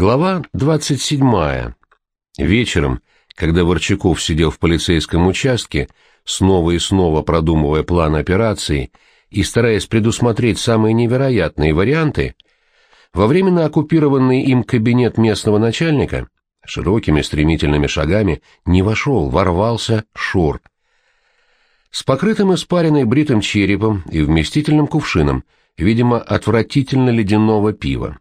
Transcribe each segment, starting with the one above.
Глава 27. Вечером, когда Ворчаков сидел в полицейском участке, снова и снова продумывая план операции и стараясь предусмотреть самые невероятные варианты, во временно оккупированный им кабинет местного начальника широкими стремительными шагами не вошел, ворвался Шур. С покрытым испаренной бритым черепом и вместительным кувшином, видимо, отвратительно ледяного пива.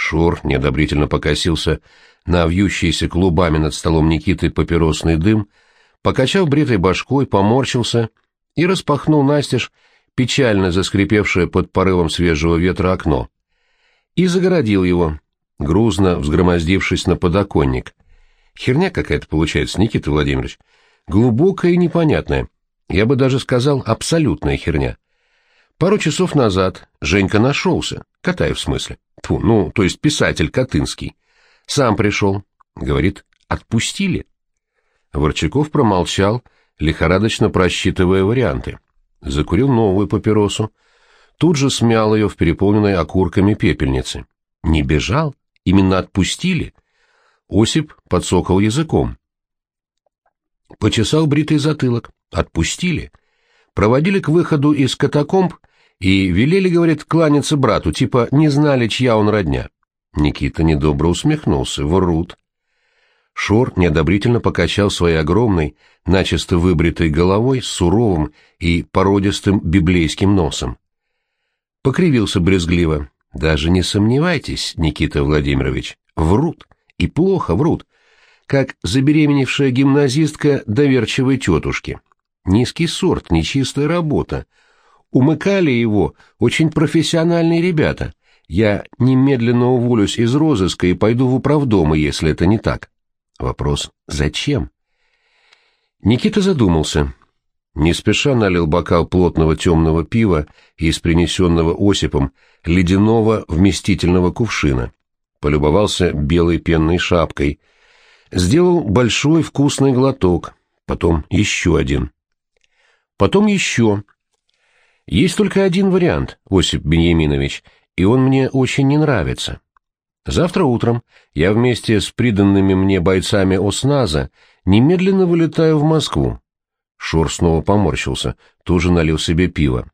Шур неодобрительно покосился на вьющийся клубами над столом Никиты папиросный дым, покачал бритой башкой, поморщился и распахнул настежь печально заскрипевшее под порывом свежего ветра окно, и загородил его, грузно взгромоздившись на подоконник. Херня какая-то получается, Никита Владимирович. Глубокая и непонятная. Я бы даже сказал, абсолютная херня. Пару часов назад Женька нашелся, Катаев в смысле. Тьфу, ну, то есть писатель Катынский. Сам пришел. Говорит, отпустили. Ворчаков промолчал, лихорадочно просчитывая варианты. Закурил новую папиросу. Тут же смял ее в переполненной окурками пепельнице. Не бежал? Именно отпустили? Осип подсокал языком. Почесал бритый затылок. Отпустили. Проводили к выходу из катакомб и велели, говорит, кланяться брату, типа не знали, чья он родня. Никита недобро усмехнулся. Врут. Шор неодобрительно покачал своей огромной, начисто выбритой головой с суровым и породистым библейским носом. Покривился брезгливо. «Даже не сомневайтесь, Никита Владимирович, врут, и плохо врут, как забеременевшая гимназистка доверчивой тетушки. Низкий сорт, нечистая работа, Умыкали его очень профессиональные ребята. Я немедленно уволюсь из розыска и пойду в управдомы, если это не так. Вопрос «Зачем?» Никита задумался. Не спеша налил бокал плотного темного пива из принесенного Осипом ледяного вместительного кувшина. Полюбовался белой пенной шапкой. Сделал большой вкусный глоток, потом еще один. Потом еще, есть только один вариант, Осип Беньяминович, и он мне очень не нравится. Завтра утром я вместе с приданными мне бойцами ОСНАЗа немедленно вылетаю в Москву. Шур снова поморщился, тоже налил себе пиво.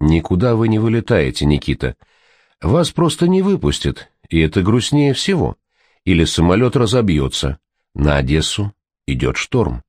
«Никуда вы не вылетаете, Никита. Вас просто не выпустят, и это грустнее всего. Или самолет разобьется. На Одессу идет шторм».